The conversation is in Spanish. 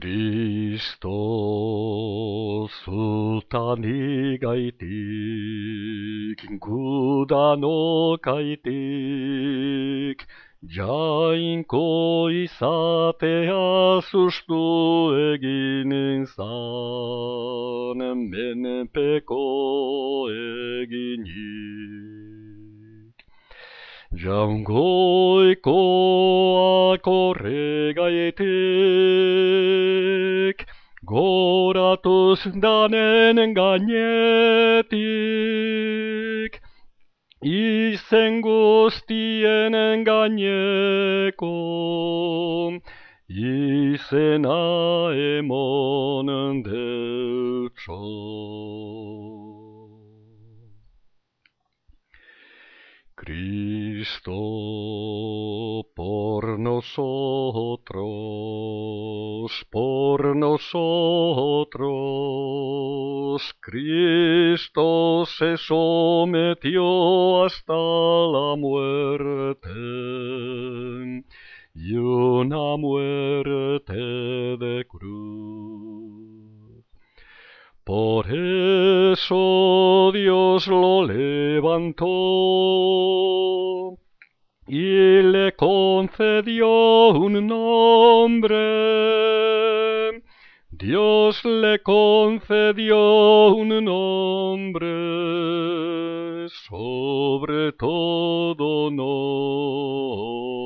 Kristus sultani gaitik, gudano kaitik, jainko izatea sustu eginen zan, menpeko eginik. Jaungoikoak horregaitik, goratuz danen gainetik, izen guztien gaineko, izena emonen deutso. Cristo por nosotros, por nosotros, Cristo se sometió hasta la muerte y una muerte de cruz. Por eso Dios lo levantó y le concedió un nombre. Dios le concedió un nombre sobre todo nombre.